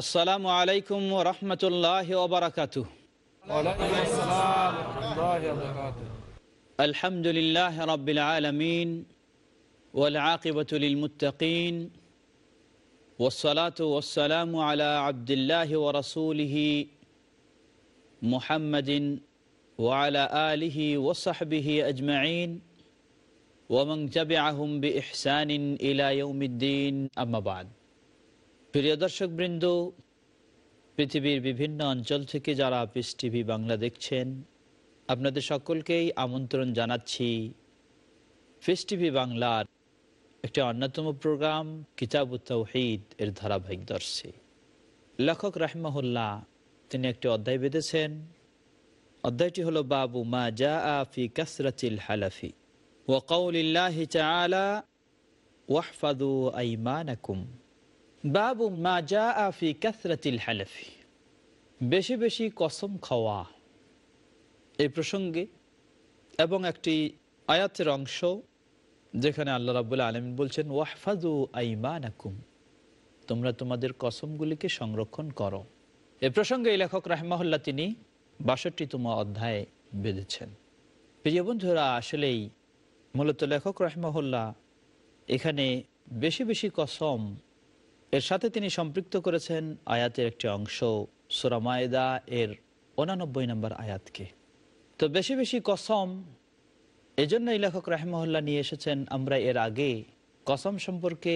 আসসালামু আলাইকুম রহমতুল্লাহ ওবরাকাতু وعليكم السلام ورحمة الله وبركاته الحمد لله رب العالمين والعاقبة للمتقين والصلاة والسلام على عبد الله ورسوله محمد وعلى آله وصحبه أجمعين ومن تبعهم بإحسان إلى يوم الدين أما بعد প্রিয় দর্শক বৃন্দ পৃথিবীর বিভিন্ন অঞ্চল থেকে যারা পিস টিভি বাংলা দেখছেন, আপনাদের সকলকেই আমন্ত্রণ জানাচ্ছি ফিস টিভি বাংলার একটি অন্যতম প্রোগ্রাম কিতাব তৌহিদ এর ধারাবাহিক দর্শে। লেখক রাহমাহুল্লাহ, তিনি একটি অধ্যায় বেঁধেছেন। অধ্যায়টি হলো বাবু মা জা ফি কাসরাতিল হালাফি ওয়াকাউলিল্লাহি তাআলা ওয়াহফাদু আইমানাকুম। বাবু মা জা ফি কাসরাতিল হালাফি। বেশি বেশি কসম খাওয়া। এই প্রসঙ্গে এবং একটি আয়াতের অংশ যেখানে আল্লাহ রাবুল্লাহ আলম বলছেন ওয়াহফাজু আইমানাকুম। তোমরা তোমাদের কসমগুলিকে সংরক্ষণ করো। এ প্রসঙ্গে এই লেখক রাহমাহুল্লাহ তিনি বাষট্টি বাষট্টিতম অধ্যায়ে বেঁধেছেন। প্রিয় বন্ধুরা, আসলেই মূলত লেখক রাহমাহুল্লাহ এখানে বেশি বেশি কসম এর সাথে তিনি সম্পৃক্ত করেছেন আয়াতের একটি অংশ সুরামায়দা এর উনানব্বই নম্বর আয়াতকে। তো বেশি বেশি কসম এই জন্যই লেখক রাহেমহল্লা নিয়ে এসেছেন, আমরা এর আগে কসম সম্পর্কে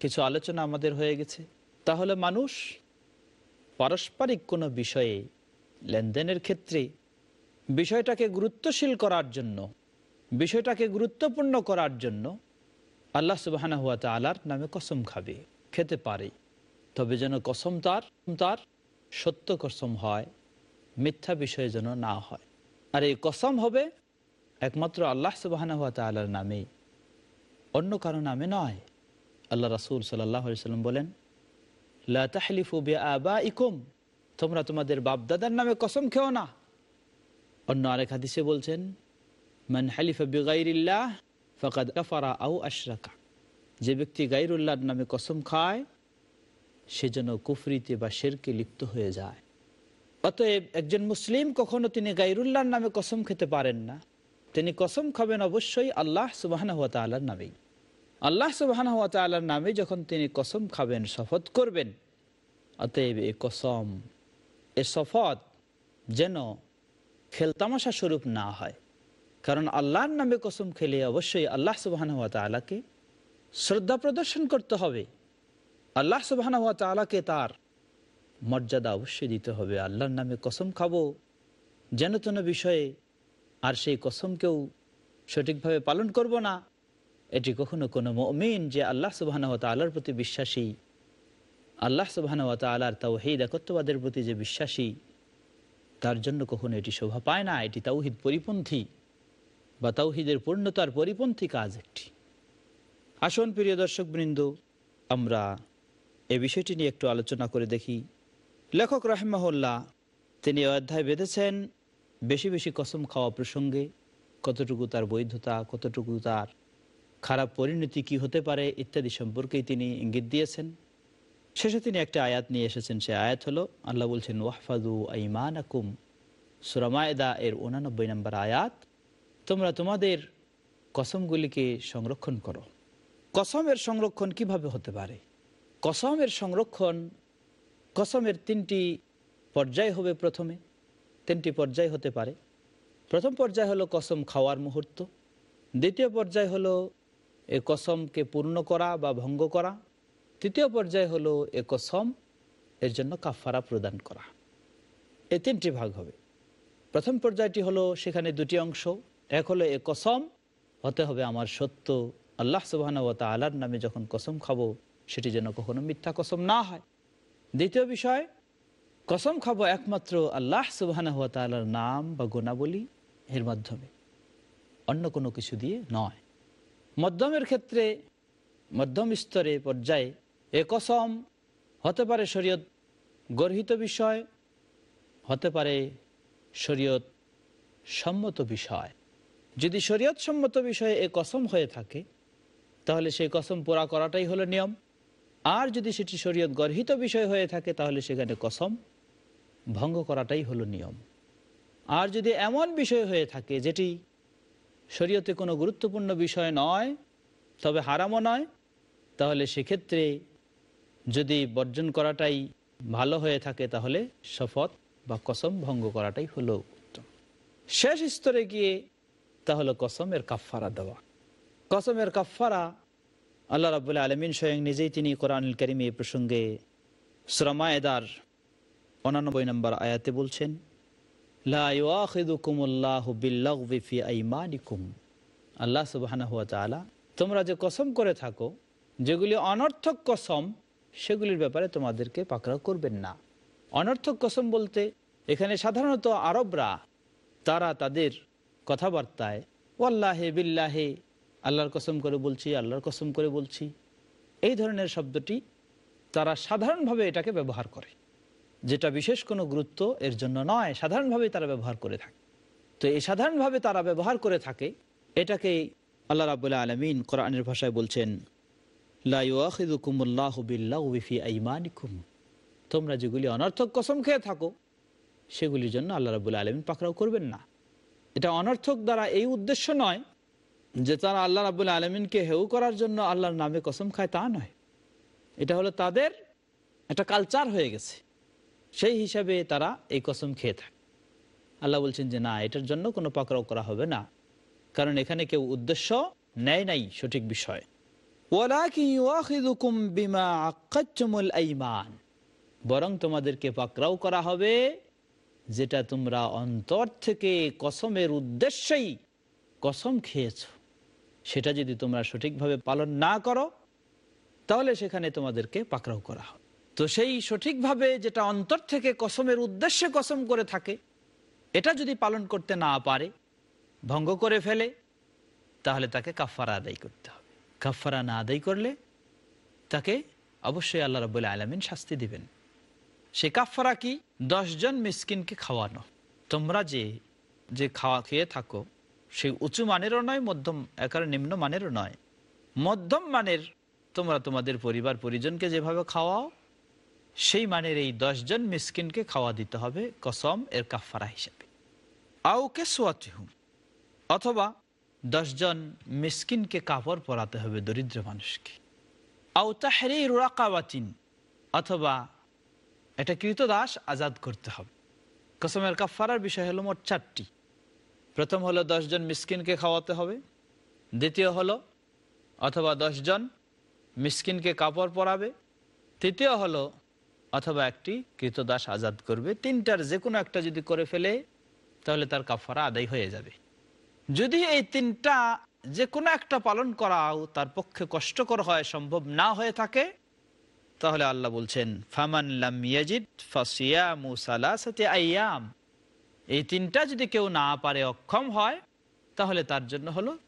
কিছু আলোচনা আমাদের হয়ে গেছে। তাহলে মানুষ পারস্পরিক কোনো বিষয়ে লেনদেনের ক্ষেত্রে বিষয়টাকে গুরুত্বশীল করার জন্য, বিষয়টাকে গুরুত্বপূর্ণ করার জন্য আল্লাহ সুবাহানা হুয়া তালার নামে কসম খাবে। খেতে পারে, তবে যেন কসম তার তার, সত্য কসম হয়, মিথ্যা বিষয়ে যেন না হয়। আর এই কসম হবে একমাত্র আল্লাহ সুবাহানা হুয়া তালার নামে। অন্য কারও নামে নয়। আল্লাহ রাসুল সাল্লাম বলেন বে ইকুম তোমরা তোমাদের বাপদাদার নামে কসম খেও না। অন্য আরেক হাদিসে বলছেন, মান হালিফা বেগাইরিল্লাহ, ফকাদ কাফারা আউ আশরাকা যে ব্যক্তি গাইরুল্লাহর নামে কসম খায়, সে যেন কুফরিতে বা শেরকে লিপ্ত হয়ে যায়। অতএব একজন মুসলিম কখনো তিনি গাইরুল্লাহর নামে কসম খেতে পারেন না। তিনি কসম খাবেন অবশ্যই আল্লাহ সুবাহানা হাত তালার নামেই। আল্লাহ সুবাহানা হাত তালার নামে যখন তিনি কসম খাবেন, শপথ করবেন, অতএব এ কসম, এ শপথ যেন খেলতামাশা স্বরূপ না হয়। কারণ আল্লাহর নামে কসম খেলে অবশ্যই আল্লাহ সুবাহানা হাত শ্রদ্ধা প্রদর্শন করতে হবে। আল্লাহ সুবাহানা হাত তালাকে তার মর্যাদা অবশ্যই দিতে হবে। আল্লাহর নামে কসম খাব। যেন তেন বিষয়ে আর সেই কসমকেও সঠিকভাবে পালন করব না। এটি কখনো কোনো মমিন যে আল্লাহ সুবাহানুয়া তাল্লার প্রতি বিশ্বাসী, আল্লাহ সুবাহানুয়া তাল্লার তাওহিদ একত্ববাদের প্রতি যে বিশ্বাসী, তার জন্য কখনো এটি শোভা পায় না। এটি তাওহিদ পরিপন্থী বা তাওহিদের পূর্ণতার পরিপন্থী কাজ একটি। আসন প্রিয় দর্শক বৃন্দ আমরা এ বিষয়টি নিয়ে একটু আলোচনা করে দেখি। লেখক রাহেমাহুল্লাহ, তিনি অধ্যায় বেঁধেছেন, বেশি বেশি কসম খাওয়া প্রসঙ্গে, কতটুকু তার বৈধতা, কতটুকু তার খারাপ পরিণতি কি হতে পারে ইত্যাদি সম্পর্কেই তিনি ইঙ্গিত দিয়েছেন। শেষে তিনি একটা আয়াত নিয়ে এসেছেন, সে আয়াত হলো, আল্লাহ বলছেন ওয়াহফাদু আইমান আকুম সুরামায়দা এর উনানব্বই নম্বর আয়াত, তোমরা তোমাদের কসমগুলিকে সংরক্ষণ করো। কসমের সংরক্ষণ কীভাবে হতে পারে? কসমের সংরক্ষণ, কসমের তিনটি পর্যায় হবে প্রথমে। তিনটি পর্যায় হতে পারে। প্রথম পর্যায় হলো কসম খাওয়ার মুহূর্ত। দ্বিতীয় পর্যায় হলো এ কসমকে পূর্ণ করা বা ভঙ্গ করা। তৃতীয় পর্যায় হলো এ কসম এর জন্য কাফারা প্রদান করা। এই তিনটি ভাগ হবে। প্রথম পর্যায়টি হলো সেখানে দুটি অংশ। এক হলো এ কসম, হতে হবে আমার সত্য আল্লাহ সুবাহ আলার নামে যখন কসম খাব, সেটি যেন কখনো মিথ্যা কসম না হয়। দ্বিতীয় বিষয়, কসম খাব একমাত্র আল্লাহ সুবাহ নাম বা গুণাবলী এর মাধ্যমে, অন্য কোনো কিছু দিয়ে নয়। মধ্যমের ক্ষেত্রে মধ্যম স্তরে পর্যায়ে এ কসম হতে পারে শরীয়ত গর্হিত বিষয়, হতে পারে শরীয়ত সম্মত বিষয়। যদি শরীয়ত সম্মত বিষয়ে এ কসম হয়ে থাকে তাহলে সেই কসম পোড়া করাটাই হলো নিয়ম। আর যদি সেটি শরীয়ত গর্হিত বিষয় হয়ে থাকে, তাহলে সেখানে কসম ভঙ্গ করাটাই হলো নিয়ম। আর যদি এমন বিষয় হয়ে থাকে, যেটি শরীয়তে কোনো গুরুত্বপূর্ণ বিষয় নয়, তবে হারামও নয়, তাহলে সেক্ষেত্রে যদি বর্জন করাটাই ভালো হয়ে থাকে, তাহলে শপথ বা কসম ভঙ্গ করাটাই হলো উত্তম। শেষ স্তরে গিয়ে তা হলো কসমের কাফফারা দেওয়া। কসমের কাফফারা আল্লাহ রাবুল্লাহ আলমিন স্বয়ং নিজেই তিনি কোরআনুল করিম এই প্রসঙ্গে শ্রমায়দার অনানব্বই নম্বর আয়াতে বলছেন আল্লাহ তাআলা, তোমরা যে কসম করে থাকো, যেগুলি অনর্থক কসম, সেগুলির ব্যাপারে তোমাদেরকে পাকড়াও করবেন না। অনর্থক কসম বলতে এখানে সাধারণত আরবরা, তারা তাদের কথাবার্তায়, ওয়াল্লাহে বিল্লাহে আল্লাহর কসম করে বলছি, আল্লাহর কসম করে বলছি। এই ধরনের শব্দটি তারা সাধারণভাবে এটাকে ব্যবহার করে, যেটা বিশেষ কোনো গুরুত্ব এর জন্য নয় সাধারণভাবেই তারা ব্যবহার করে থাকে। তো এই সাধারণভাবে তারা ব্যবহার করে থাকে, এটাকে আল্লাহ রাবুল্লাহ আলমিন কোরআনের ভাষায় বলছেন তোমরা যেগুলি অনর্থক কসম খেয়ে থাকো, সেগুলির জন্য আল্লাহ রাবুল্লাহ আলমিন পাকড়াও করবেন না। এটা অনর্থক দ্বারা এই উদ্দেশ্য নয় যে তারা আল্লাহ রাবুল্লাহ আলমিনকে হেউ করার জন্য আল্লাহর নামে কসম খায় তা নয়। এটা হলো তাদের একটা কালচার হয়ে গেছে। সেই হিসাবে তারা এই কসম খেয়ে থাকে। আল্লাহ বলছেন যে না, এটার জন্য কোনো পাকড়াও করা হবে না। কারণ এখানে কেউ উদ্দেশ্য নেয় নাই সঠিক বিষয়। বরং তোমাদেরকে পাকড়াও করা হবে যেটা তোমরা অন্তর থেকে কসমের উদ্দেশ্যেই কসম খেয়েছ। সেটা যদি তোমরা সঠিকভাবে পালন না করো, তাহলে সেখানে তোমাদেরকে পাকড়াও করা হবে তো সেই সঠিকভাবে যেটা অন্তর থেকে কসমের উদ্দেশ্যে কসম করে থাকে, এটা যদি পালন করতে না পারে, ভঙ্গ করে ফেলে, তাহলে তাকে কাফারা আদায় করতে হবে। কাফারা না আদায় করলে তাকে অবশ্যই আল্লাহ রবুল্লা আলমিন শাস্তি দিবেন। সে কাফারা কি? দশজন মিসকিনকে খাওয়ানো। তোমরা যে যে খাওয়া, খেয়ে থাকো সেই উঁচু মানেরও নয়, মধ্যম একার নিম্ন মানেরও নয়। মধ্যম মানের তোমরা তোমাদের পরিবার পরিজনকে যেভাবে খাওয়াও, সেই মানের এই দশজন মিসকিনকে খাওয়া দিতে হবে কসম এর কাফারা হিসাবে। আউকে সোয়াতিহুম অথবা দশজন মিসকিনকে কাপড় পরাতে হবে দরিদ্র মানুষকে। আউ তাহরি রাকাওয়াতিন, অথবা এটা কৃতদাস আজাদ করতে হবে। কসমের কাফারার বিষয় হলো মোট চারটি। প্রথম হলো দশজন মিসকিনকে খাওয়াতে হবে। দ্বিতীয় হলো অথবা দশজন মিসকিনকে কাপড় পরাবে। তৃতীয় হলো অথবা একটি কৃতদাস আজাদ করবে। তিনটার যে কোনো একটা যদি করে ফেলে, তাহলে তার কাফারা আদায় হয়ে যাবে। যদি এই তিনটা যে কোনো একটা পালন করাও তার পক্ষে কষ্টকর হয়, সম্ভব না হয়ে থাকে, তাহলে আল্লাহ বলছেন, ফামান আয়াম এই তিনটা যদি কেউ না পারে, অক্ষম হয়, তাহলে তার জন্য হলো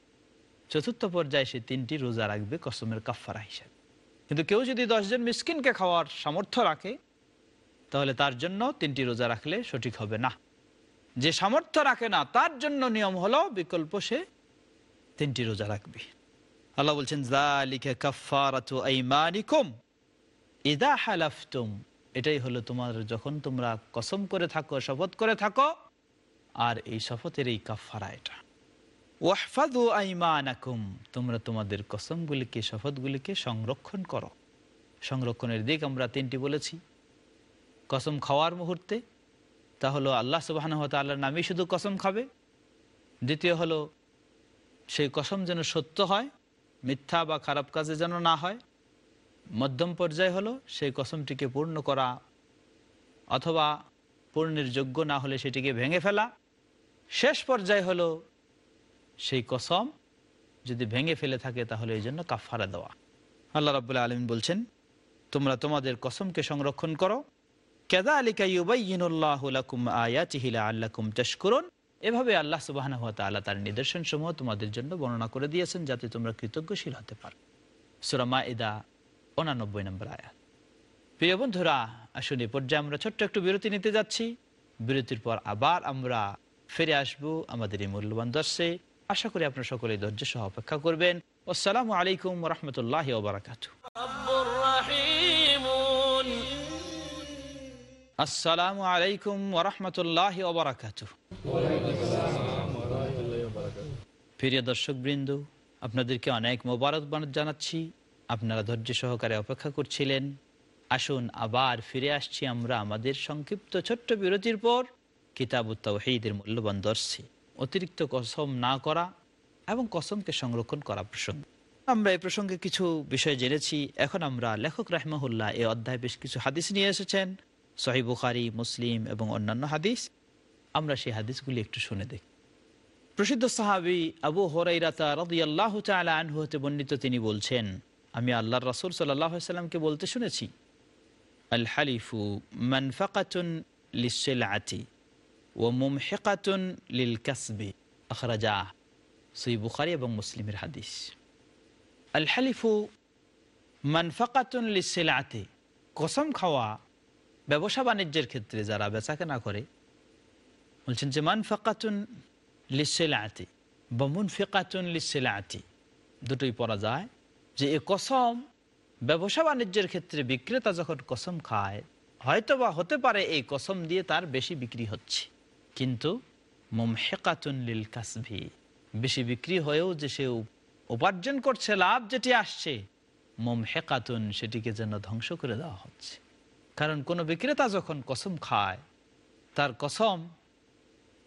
চতুর্থ পর্যায়ে সে তিনটি রোজা রাখবে কসমের কাফারা হিসেবে। কিন্তু কেউ যদি দশজন মিসকিনকে খাওয়ার সামর্থ্য রাখে, তাহলে তার জন্য তিনটি রোজা রাখলে সঠিক হবে না। যে সামর্থ্য রাখে না, তার জন্য নিয়ম হলো বিকল্প সে তিনটি রোজা রাখবে। আল্লাহ বলছেন এটাই হলো তোমার, যখন তোমরা কসম করে থাকো, শপথ করে থাকো আর এই শপথের এই কাফারা এটা। ওয়াহফাদু আইমানাকুম, তোমরা তোমাদের কসমগুলিকে, শপথগুলিকে সংরক্ষণ করো। সংরক্ষণের দিক আমরা তিনটি বলেছি। কসম খাওয়ার মুহূর্তে, তা হলো আল্লাহ আল্লাহর নামেই শুধু কসম খাবে। দ্বিতীয় হলো, সেই কসম যেন সত্য হয়, মিথ্যা বা খারাপ কাজে যেন না হয়। মধ্যম পর্যায় হলো, সেই কসমটিকে পূর্ণ করা। অথবা পূর্ণের যোগ্য না হলে সেটিকে ভেঙে ফেলা। শেষ পর্যায় হলো, সেই কসম যদি ভেঙে ফেলে থাকে তাহলে এই জন্য কাফারা দেওয়া। আল্লাহ রাবুল্লাহ আলম বলছেন, তোমরা তোমাদের কসমকে সংরক্ষণ করো। কেদা আলিকা ইউবাইনুল্লাহুম আয়াতিহিলা আল্লাকুম তস্করুন এভাবে আল্লাহ সুবাহ তার নিদর্শন সমূহ তোমাদের জন্য বর্ণনা করে দিয়েছেন, যাতে তোমরা কৃতজ্ঞশীল হতে পারো। সুরামা ইদা উনানব্বই নম্বর আয়া প্রিয় বন্ধুরা আসলে পর্যায়ে আমরা ছোট্ট একটু বিরতি নিতে যাচ্ছি। বিরতির পর আবার আমরা ফিরে আসব আমাদের এই মূল্যবান দর্শে। আশা করি আপনার সকলে ধৈর্য সহ অপেক্ষা করবেন। আসসালামু আলাইকুম রহমতুল্লাহ আসসালামু আলাইকুম ওরহমতুল্লাহ প্রিয় দর্শক বৃন্দ আপনাদেরকে অনেক মোবারকবাদ জানাচ্ছি। আপনারা ধৈর্য সহকারে অপেক্ষা করছিলেন। আসুন আবার ফিরে আসছি আমরা আমাদের সংক্ষিপ্ত ছোট্ট বিরতির পর। কিতাব তাওহীদের মূল্যবান দর্শী। অতিরিক্ত কসম না করা এবং কসমকে সংরক্ষণ করা প্রসঙ্গ। আমরা এই প্রসঙ্গে কিছু বিষয় জেনেছি। এখন আমরা লেখক রাহমাহুল্লাহ এই অধ্যায় বেশ কিছু হাদিস নিয়ে এসেছেন। সহি বুখারি, মুসলিম এবং অন্যান্য হাদিস। আমরা সেই হাদিসগুলি একটু শুনে দেখি। প্রসিদ্ধ সাহাবি আবু হরাইরাতা রদিয়াল্লাহ তালা আনহু হতে বর্ণিত তিনি বলছেন, আমি আল্লাহ রসুল সাল্লামকে বলতে শুনেছি, আল হালিফু মানফাকাতুন লিসেল আতি ও মুমহেকাতুন লিল কাসবি আখরাজা সই বুখারি এবং মুসলিমের হাদিস আল হালিফু মানফাকাতুন লিসেল আতি কসম খাওয়া ব্যবসা বাণিজ্যের ক্ষেত্রে যারা বেচাকেনা করে, বলছেন যে মান ফাকাতুন লিসেলাতি বা মুন ফেকাতুন লিসেলাতি দুটোই পড়া যায় যে এ কসম ব্যবসা বাণিজ্যের ক্ষেত্রে বিক্রেতা যখন কসম খায় হয়তো বা হতে পারে এই কসম দিয়ে তার বেশি বিক্রি হচ্ছে। কিন্তু লিল কাসভি বেশি বিক্রি হয়েও যে সে উপার্জন করছে, লাভ যেটি আসছে মোম হেকাতুন সেটিকে যেন ধ্বংস করে দেওয়া হচ্ছে। কারণ কোনো বিক্রেতা যখন কসম খায়, তার কসম,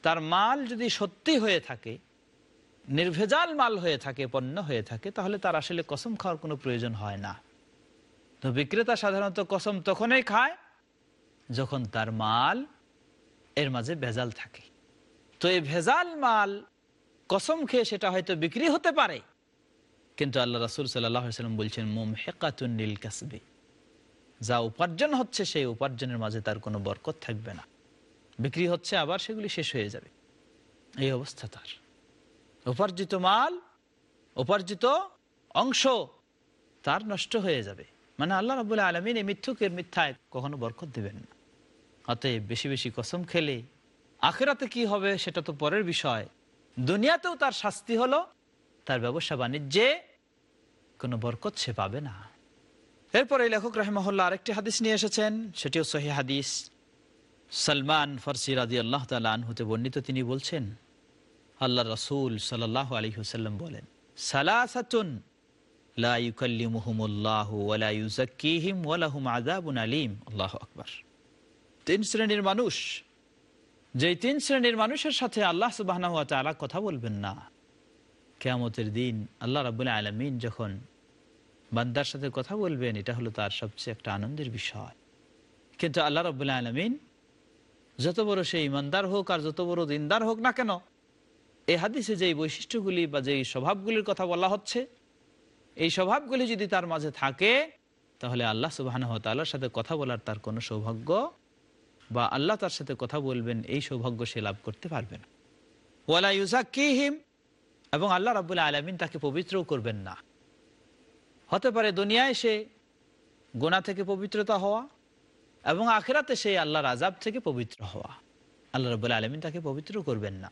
তার মাল যদি সত্যি হয়ে থাকে, নির্ভেজাল মাল হয়ে থাকে, পণ্য হয়ে থাকে, তাহলে তার আসলে কসম খাওয়ার কোনো প্রয়োজন হয় না। তো বিক্রেতা সাধারণত কসম তখনই খায় যখন তার মাল এর মাঝে ভেজাল থাকে। তো এই ভেজাল মাল কসম খেয়ে সেটা হয়তো বিক্রি হতে পারে। কিন্তু আল্লাহ রাসুল সাল্লাম বলছেন মোম হেকাতুন নীল কাসবে। যা উপার্জন হচ্ছে, সেই উপার্জনের মাঝে তার কোনো বরকত থাকবে না। বিক্রি হচ্ছে, আবার সেগুলি শেষ হয়ে যাবে। এই অবস্থা তার। উপার্জিত মাল, উপার্জিত অংশ তার নষ্ট হয়ে যাবে। মানে আল্লাহ রবুল্লাহ আলমিন এই মিথ্যুকের মিথ্যায় কখনো বরকত দেবেন না। অতএব বেশি বেশি কসম খেলে আখেরাতে কি হবে সেটা তো পরের বিষয়। দুনিয়াতেও তার শাস্তি হলো, তার ব্যবসা বাণিজ্যে কোনো বরকত সে পাবে না। এরপরে লেখক রাহেমহল্লা আরেকটি হাদিস নিয়ে এসেছেন, সেটিও সহি হাদিস। সালমান ফরসি রাজি আল্লাহ তালহতে বর্ণিত তিনি বলছেন, আল্লাহ রসুল সাল্লাহ আলী হুসাল্লাম বলেন, সালাসাতুন তিন শ্রেণির মানুষ। যে তিন শ্রেণির মানুষের সাথে আল্লাহ সুবাহ কথা বলবেন না, কেয়ামতের দিন আল্লাহ রাবুল আলমিন যখন বান্দার সাথে কথা বলবেন, এটা হলো তার সবচেয়ে একটা আনন্দের বিষয়। কিন্তু আল্লাহ রবুল্লা আলমিন যত বড় সে ইমানদার হোক আর যত বড় দিনদার হোক না কেন, এই হাদিসে যেই বৈশিষ্ট্যগুলি বা যেই স্বভাবগুলির কথা বলা হচ্ছে, এই স্বভাবগুলি যদি তার মাঝে থাকে, তাহলে আল্লাহ সুবাহ সাথে কথা বলার তার কোনো সৌভাগ্য বা আল্লাহ তার সাথে কথা বলবেন, এই সৌভাগ্য সে লাভ করতে পারবে না ওয়ালা ইউজাকিহিম এবং আল্লাহ রাবুল্লাহ আলমিন তাকে পবিত্রও করবেন না। হতে পারে দুনিয়ায় সে গোনা থেকে পবিত্রতা হওয়া, এবং আখেরাতে সে আল্লাহর আজাব থেকে পবিত্র হওয়া। আল্লাহ রব আলমিন তাকে পবিত্র করবেন না।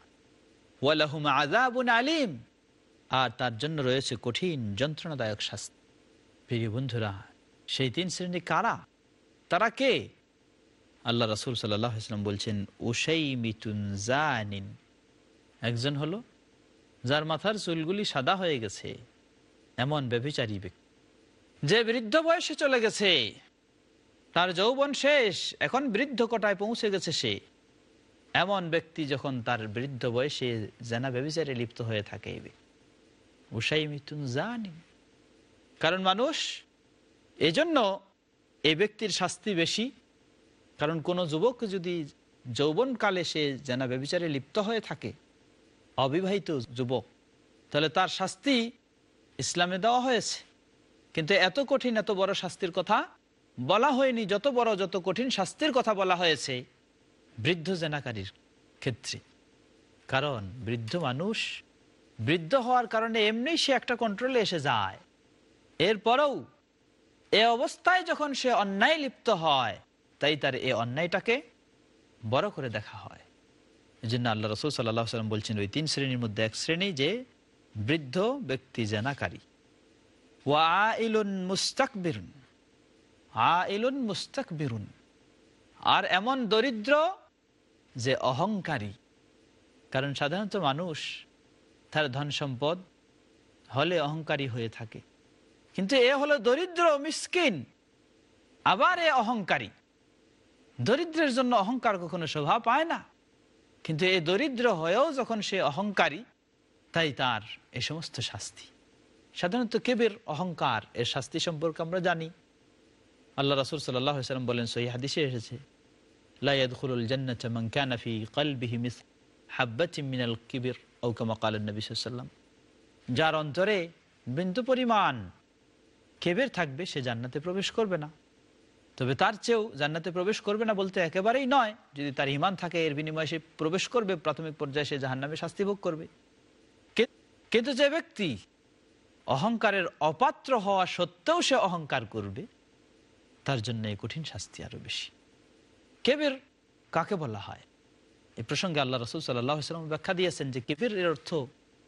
ওয়ালাহুম আজাবুন আলিম, আর তার জন্য রয়েছে কঠিন, যন্ত্রণাদায়ক শাস্তি। প্রিয় বন্ধুরা, সেই তিন শ্রেণি কারা? তারা কে? আল্লাহ রসুল সাল্লাম বলছেন ওসাই মিতুন জানিন। একজন হলো, যার মাথার চুলগুলি সাদা হয়ে গেছে, এমন ব্যভিচারী ব্যক্তি। যে বৃদ্ধ বয়সে চলে গেছে, তার যৌবন শেষ, এখন বৃদ্ধ কটায় পৌঁছে গেছে সে। এমন ব্যক্তি যখন তার বৃদ্ধ বয়সে জানা ব্যবচারে লিপ্ত হয়ে থাকে উষাই মৃত্যুন জানি কারণ মানুষ, এজন্য এই ব্যক্তির শাস্তি বেশি কারণ কোনো যুবক যদি যৌবনকালে সে জানা ব্যবচারে লিপ্ত হয়ে থাকে, অবিবাহিত যুবক, তাহলে তার শাস্তি ইসলামে দেওয়া হয়েছে। কিন্তু এত কঠিন, এত বড় শাস্তির কথা বলা হয়নি। যত বড়, যত কঠিন শাস্তির কথা বলা হয়েছে বৃদ্ধ জেনাকারীর ক্ষেত্রে। কারণ বৃদ্ধ মানুষ বৃদ্ধ হওয়ার কারণে এমনি সে একটা কন্ট্রোলে এসে যায়। এরপরেও এ অবস্থায় যখন সে অন্যায় লিপ্ত হয় তাই তার এই অন্যায়টাকে বড় করে দেখা হয়। এই জন্য আল্লাহ রসুল সাল্লাহ সাল্লাম বলছেন, ওই তিন শ্রেণির মধ্যে এক শ্রেণি যে বৃদ্ধ ব্যক্তি জেনাকারী। ওয়া মুস্তাক বেরুন আ মুস্তাক বেরুন আর এমন দরিদ্র যে অহংকারী। কারণ সাধারণত মানুষ তার ধন সম্পদ হলে অহংকারী হয়ে থাকে। কিন্তু এ হলো দরিদ্র, মিসকিন। আবার এ অহংকারী। দরিদ্রের জন্য অহংকার কখনো শোভা পায় না। কিন্তু এই দরিদ্র হয়েও যখন সে অহংকারী, তাই তার এ সমস্ত শাস্তি। সাধারণত কেবের অহংকার, এর শাস্তি সম্পর্কে আমরা জানি। আল্লাহ রাসুল সাল্লাম বলেন সহি হাদিসে এসেছে যার অন্তরে বিন্দু পরিমাণ কেবের থাকবে, সে জান্নাতে প্রবেশ করবে না। তবে তার চেয়েও জান্নাতে প্রবেশ করবে না বলতে একেবারেই নয়। যদি তার ইমান থাকে, এর বিনিময়ে সে প্রবেশ করবে, প্রাথমিক পর্যায়ে সে জাহান্নামে শাস্তি ভোগ করবে। কিন্তু যে ব্যক্তি অহংকারের অপাত্র হওয়া সত্ত্বেও সে অহংকার করবে, তার জন্য এই কঠিন শাস্তি আরও বেশি। কেবের কাকে বলা হয়? এই প্রসঙ্গে আল্লাহ রসুল সাল্লাম ব্যাখ্যা দিয়েছেন যে কেবের এর অর্থ,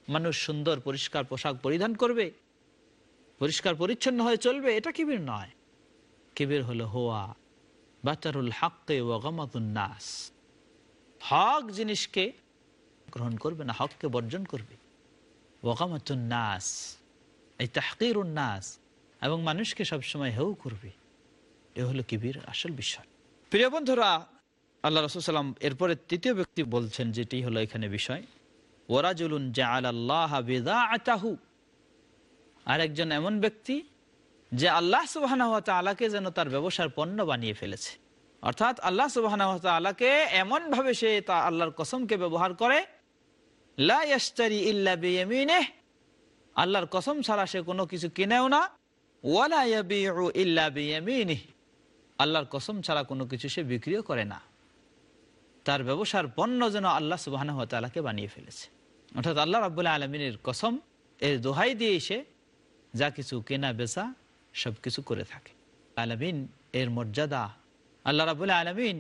মানুষ সুন্দর, পরিষ্কার পোশাক পরিধান করবে, পরিষ্কার পরিচ্ছন্ন হয়ে চলবে, এটা কিবির নয়। কিবির হলো হোয়া। বাতারুল হাক্কে নাস। হক জিনিসকে গ্রহণ করবে না, হককে বর্জন করবে। নাস এই তাহকির নাস, এবং মানুষকে সবসময় হেউ করবে। এ হলো কিবির আসল বিষয়। প্রিয় বন্ধুরা, আল্লাহ রসুল সাল্লাম এরপরে তৃতীয় ব্যক্তি বলছেন যেটি হলো এখানে বিষয়। ওরাজুলুন জাআল আল্লাহ বিদাআতাহু। আর একজন এমন ব্যক্তি যে আল্লাহ সুবাহ আলাকে যেন তার ব্যবসার পণ্য বানিয়ে ফেলেছে। অর্থাৎ আল্লাহ সুবাহ আলাকে এমন ভাবে সে তা আল্লাহর কসমকে ব্যবহার করে ইল্লা আল্লাহর কসম ছাড়া সে কোনো কিছু কিনেও না আল্লাহর কসম ছাড়া কোনো কিছু সে বিক্রিও করে না। তার ব্যবসার পণ্য যেন আল্লাহ সুবাহ তালাকে বানিয়ে ফেলেছে। অর্থাৎ আল্লাহ রাবুল্লাহ আলমিনের কসম, এর দোহাই দিয়ে সে যা কিছু কেনা বেচা সব কিছু করে থাকে। আলমিন এর মর্যাদা, আল্লাহ রাবুল্লাহ আলমিন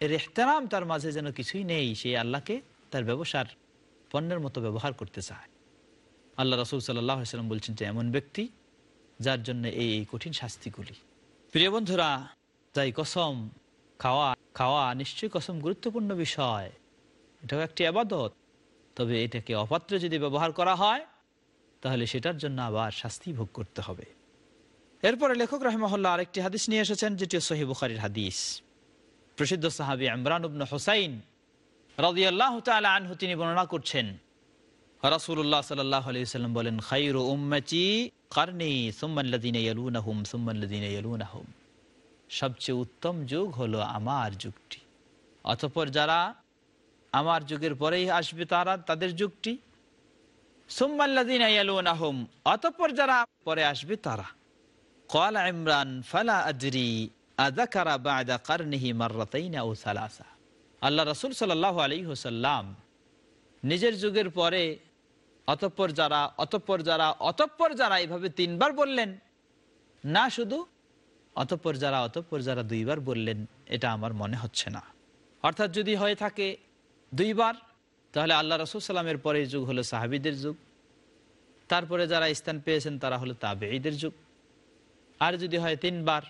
এর এহতারাম তার মাঝে যেন কিছুই নেই, সে আল্লাহকে তার ব্যবসার পণ্যের মতো ব্যবহার করতে চায়। আল্লাহ রসুল সাল্লাম বলছেন যে, এমন ব্যক্তি যার জন্য এই এই কঠিন শাস্তিগুলি প্রিয় বন্ধুরা তাই কসম খাওয়া খাওয়া নিশ্চয়ই কসম গুরুত্বপূর্ণ বিষয়। এটাও একটি আবাদত। তবে এটাকে অপাত্রে যদি ব্যবহার করা হয়, তাহলে সেটার জন্য আবার শাস্তি ভোগ করতে হবে। এরপরে লেখক রহমহল্লা আরেকটি হাদিস নিয়ে এসেছেন, যেটি সহি বুখারির হাদিস। প্রসিদ্ধ সাহাবি ইমরান উবন হোসাইন রাদিয়াল্লাহ তাআলা আনহু তিনি বর্ণনা করছেন বলেন সবচেয়ে উত্তম যুগ হলো আমার যুগটি। অতঃপর যারা আমার যুগের পরেই আসবে, তারা তাদের যুগটি। যারা পরে আসবে, তারা। কল ইমরান ফালা আজরি আজাকারা বাদা কারনিহি মার্রাতাইনা ও সালাসা আল্লাহ রসুল সাল্লাহ আলী হোসাল্লাম নিজের যুগের পরে অতঃপর যারা অতঃপর যারা অতঃপর যারা এইভাবে তিনবার বললেন, না শুধু, অতঃপর যারা অতঃপর যারা দুইবার বললেন, এটা আমার মনে হচ্ছে না। অর্থাৎ যদি হয়ে থাকে দুইবার, তাহলে আল্লাহ রসুল সাল্লামের পরে যুগ হলো সাহাবিদের যুগ। তারপরে যারা স্থান পেয়েছেন, তারা হলো তাবেঈদের যুগ। আর যদি হয় তিনবার,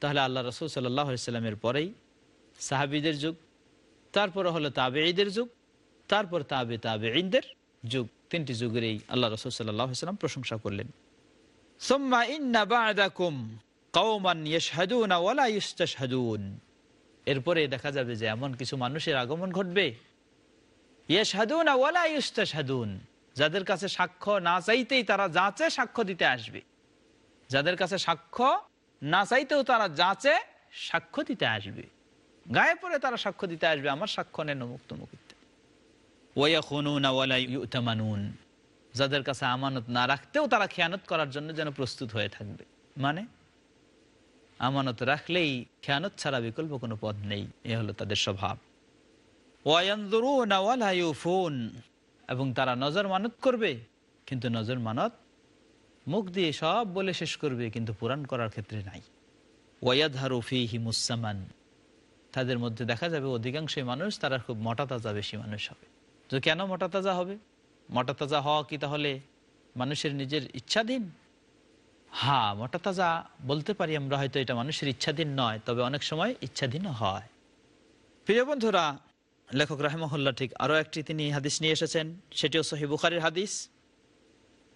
তাহলে আল্লাহ রসুল সাল্লাহ সাল্লামের পরেই সাহাবিদের যুগ, তারপরে হলো তাবেঈদের যুগ, তারপর তাবে তাবে ইনদের যুগ। তিনটি যুগেরই আল্লাহ রসুল সাল্লাহ সাল্লাম প্রশংসা করলেন। সোম্মা ইন্না কৌমান এরপরে দেখা যাবে যে এমন কিছু মানুষের আগমন ঘটবে। ইস্তাশহাদুন। যাদের কাছে সাক্ষ্য না চাইতেই তারা যাচে সাক্ষ্য দিতে আসবে। যাদের কাছে সাক্ষ্য না চাইতেও তারা যাচে, সাক্ষ্য দিতে আসবে। গায়ে পরে তারা সাক্ষ্য দিতে আসবে, আমার সাক্ষ্য নেন মুক্ত ওয়াইয়ানুন যাদের কাছে আমানত না রাখতেও তারা খেয়ানত করার জন্য যেন প্রস্তুত হয়ে থাকবে। মানে? আমানত রাখলেই খেয়ানত ছাড়া বিকল্প কোনো পথ নেই, এ হলো তাদের স্বভাব। ওয়াইফুন এবং তারা নজর মানত করবে, কিন্তু নজর মানত মুখ দিয়ে সব বলে শেষ করবে, কিন্তু পুরাণ করার ক্ষেত্রে নাই। ওয়াদ হারুফি হিমুসামান তাদের মধ্যে দেখা যাবে অধিকাংশই মানুষ, তারা খুব মোটা তাজা বেশি মানুষ হবে। তো কেন মোটা তাজা হবে? মোটা তাজা হওয়া কি তাহলে মানুষের নিজের ইচ্ছাধীন? হ্যাঁ মোটা তাজা বলতে পারি আমরা হয়তো এটা মানুষের ইচ্ছাধীন নয়, তবে অনেক সময় ইচ্ছাধীন হয়। প্রিয় বন্ধুরা, লেখক রাহেমহল্লা ঠিক আরও একটি তিনি হাদিস নিয়ে এসেছেন, সেটিও সহি বুখারির হাদিস।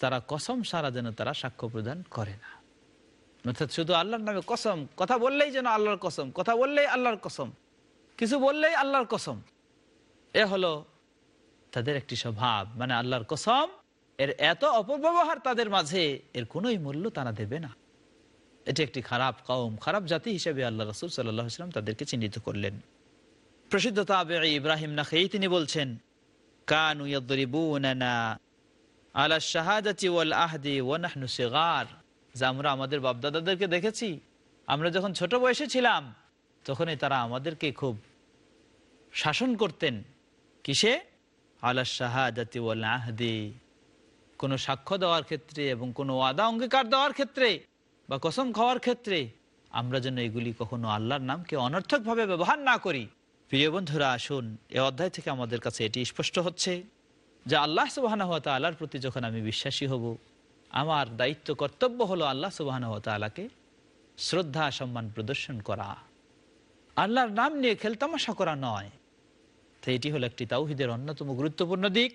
তারা কসম সারা যেন তারা সাক্ষ্য প্রদান করে না। অর্থাৎ শুধু আল্লাহর নামে কসম, কথা বললেই যেন আল্লাহর কসম, কথা বললেই আল্লাহর কসম, কিছু বললেই আল্লাহর কসম। এ হলো তাদের একটি স্বভাব মানে আল্লাহর কসম এর এত অপব্যবহার তাদের মাঝে, এর কোনোই মূল্য তারা দেবে না। এটি একটি খারাপ কওম, খারাপ জাতি হিসেবে আল্লাহ রসুল সাল্লাহ ইসলাম তাদেরকে চিহ্নিত করলেন। প্রসিদ্ধ তাবে ইব্রাহিম না খেয়েই তিনি বলছেন, কানু আলা শাহাদাতি ওয়াল আহদি ওয়া নাহনু সিগার। যা আমরা আমাদের বাপদাদাদেরকে দেখেছি। আমরা যখন ছোট বয়সে ছিলাম, তখনই তারা আমাদেরকে খুব শাসন করতেন। কিসে? আলা শাহাদাতি ওয়াল আহদি। কোনো সাক্ষ্য দেওয়ার ক্ষেত্রে এবং কোনো ওয়াদা অঙ্গীকার দেওয়ার ক্ষেত্রে বা কসম খাওয়ার ক্ষেত্রে আমরা যেন এগুলি কখনো আল্লাহর নামকে অনর্থকভাবে ব্যবহার না করি। প্রিয় বন্ধুরা, আসুন, এ অধ্যায় থেকে আমাদের কাছে এটি স্পষ্ট হচ্ছে। যে আল্লাহ সুবাহানা হত আল্লাহর প্রতি যখন আমি বিশ্বাসী হব, আমার দায়িত্ব, কর্তব্য হলো আল্লাহ সুবাহানা হত আলাকে শ্রদ্ধা, সম্মান প্রদর্শন করা আল্লাহর নাম নিয়ে খেলতামাশা করা নয় তো এটি হলো একটি তাওহিদের অন্যতম গুরুত্বপূর্ণ দিক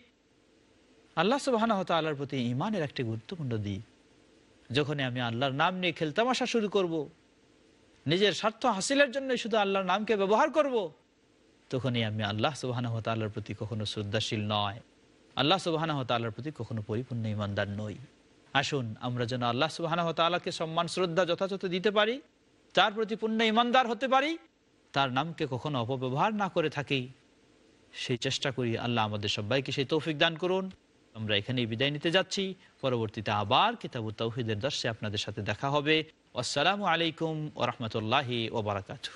আল্লাহ সুবাহানা হত আল্লাহর প্রতি ইমানের একটি গুরুত্বপূর্ণ দিক যখনই আমি আল্লাহর নাম নিয়ে খেলতামাশা শুরু করব। নিজের স্বার্থ হাসিলের জন্য শুধু আল্লাহর নামকে ব্যবহার করব। তখনই আমি আল্লাহ সুবাহানা হত আল্লাহর প্রতি কখনো শ্রদ্ধাশীল নয় আল্লাহ সুবাহানা হত প্রতি কখনো পরিপূর্ণ ইমানদার নই। আসুন, আমরা যেন আল্লাহ সুবাহানা হত সম্মান, শ্রদ্ধা, যথাযথ দিতে পারি, তার প্রতি পূর্ণ ইমানদার হতে পারি, তার নামকে কখনো অপব্যবহার না করে থাকি। সেই চেষ্টা করি আল্লাহ আমাদের সবাইকে সেই তৌফিক দান করুন। আমরা এখানেই বিদায় নিতে যাচ্ছি। পরবর্তীতে আবার কিতাবু তৌহিদের দর্শে আপনাদের সাথে দেখা হবে। আসসালামু আলাইকুম ওরহমতুল্লাহি ওবরাকাতু